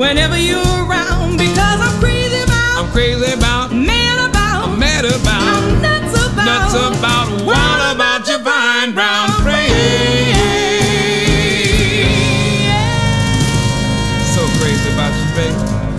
whenever you're around because I'm crazy about. I'm crazy about. Mad about. I'm mad about. I'm nuts about. Nuts about. What about your fine brown praise? So crazy about you, baby.